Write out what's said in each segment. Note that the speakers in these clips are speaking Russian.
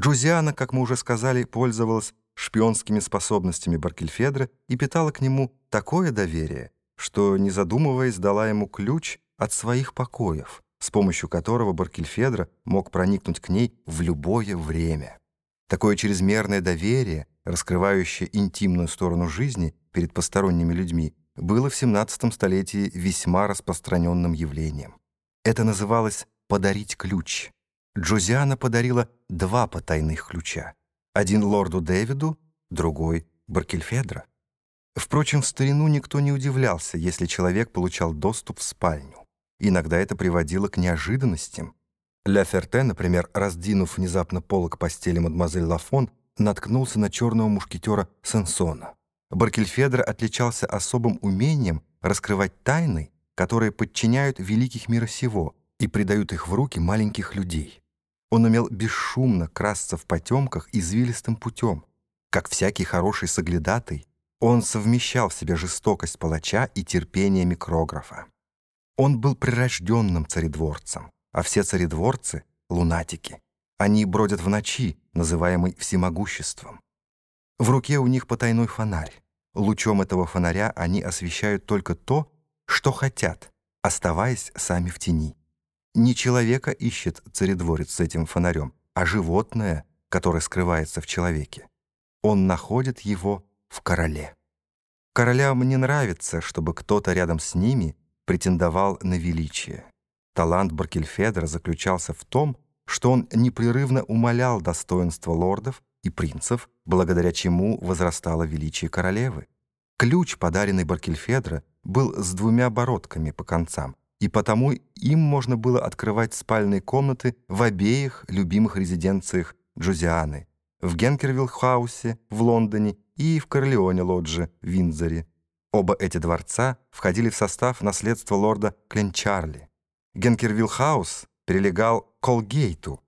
Джузиана, как мы уже сказали, пользовалась шпионскими способностями Баркельфедра и питала к нему такое доверие, что, не задумываясь, дала ему ключ от своих покоев, с помощью которого Баркельфедра мог проникнуть к ней в любое время. Такое чрезмерное доверие, раскрывающее интимную сторону жизни перед посторонними людьми, было в 17 столетии весьма распространенным явлением. Это называлось «подарить ключ». Джозиана подарила два потайных ключа. Один лорду Дэвиду, другой — Баркельфедро. Впрочем, в старину никто не удивлялся, если человек получал доступ в спальню. Иногда это приводило к неожиданностям. Ля Ферте, например, раздвинув внезапно полок постели мадемуазель Лафон, наткнулся на черного мушкетера Сенсона. Баркельфедро отличался особым умением раскрывать тайны, которые подчиняют великих мира сего и придают их в руки маленьких людей. Он умел бесшумно красться в потемках извилистым путем. Как всякий хороший соглядатый, он совмещал в себе жестокость палача и терпение микрографа. Он был прирожденным царедворцем, а все царедворцы — лунатики. Они бродят в ночи, называемой всемогуществом. В руке у них потайной фонарь. Лучом этого фонаря они освещают только то, что хотят, оставаясь сами в тени. Не человека ищет царедворец с этим фонарем, а животное, которое скрывается в человеке. Он находит его в короле. Королям не нравится, чтобы кто-то рядом с ними претендовал на величие. Талант Баркельфедра заключался в том, что он непрерывно умалял достоинство лордов и принцев, благодаря чему возрастало величие королевы. Ключ, подаренный Баркильфедро, был с двумя бородками по концам, и потому им можно было открывать спальные комнаты в обеих любимых резиденциях Джузианы, в Генкервилл-хаусе в Лондоне и в Корлеоне-лодже в Виндзоре. Оба эти дворца входили в состав наследства лорда Кленчарли. Генкервилл-хаус прилегал к Олгейту.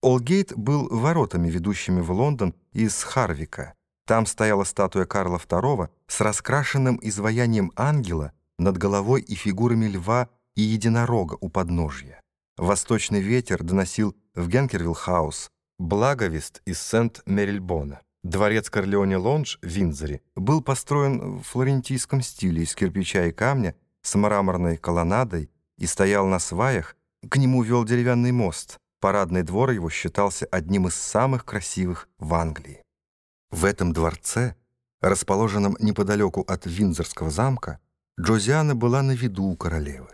Олгейт был воротами, ведущими в Лондон из Харвика. Там стояла статуя Карла II с раскрашенным изваянием ангела над головой и фигурами льва и единорога у подножья. Восточный ветер доносил в Генкервилл-хаус благовест из Сент-Мерильбона. Дворец Корлеоне-Лодж в Виндзоре был построен в флорентийском стиле из кирпича и камня с мраморной колоннадой и стоял на сваях, к нему вел деревянный мост. Парадный двор его считался одним из самых красивых в Англии. В этом дворце, расположенном неподалеку от Виндзорского замка, Джозиана была на виду у королевы.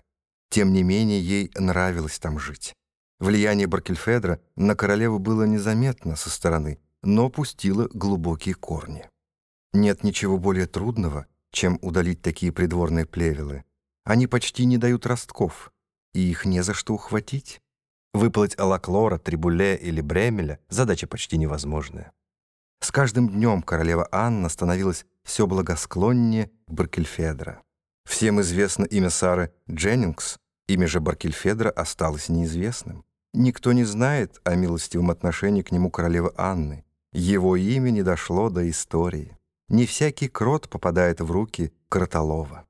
Тем не менее, ей нравилось там жить. Влияние Баркельфедра на королеву было незаметно со стороны, но пустило глубокие корни. Нет ничего более трудного, чем удалить такие придворные плевелы. Они почти не дают ростков, и их не за что ухватить. Выплыть Алаклора, Трибуле или Бремеля — задача почти невозможная. С каждым днем королева Анна становилась все благосклоннее Баркельфедра. Всем известно имя Сары Дженнингс, имя же Баркельфедра осталось неизвестным. Никто не знает о милостивом отношении к нему королевы Анны. Его имя не дошло до истории. Не всякий крот попадает в руки кротолова.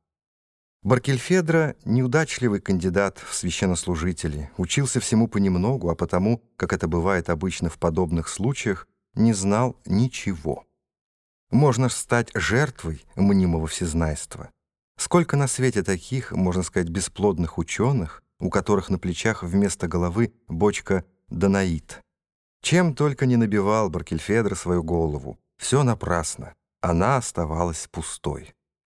Баркельфедра — неудачливый кандидат в священнослужители, учился всему понемногу, а потому, как это бывает обычно в подобных случаях, не знал ничего. Можно стать жертвой мнимого всезнайства. Сколько на свете таких, можно сказать, бесплодных ученых, у которых на плечах вместо головы бочка Данаид. Чем только не набивал Баркельфедро свою голову. Все напрасно. Она оставалась пустой.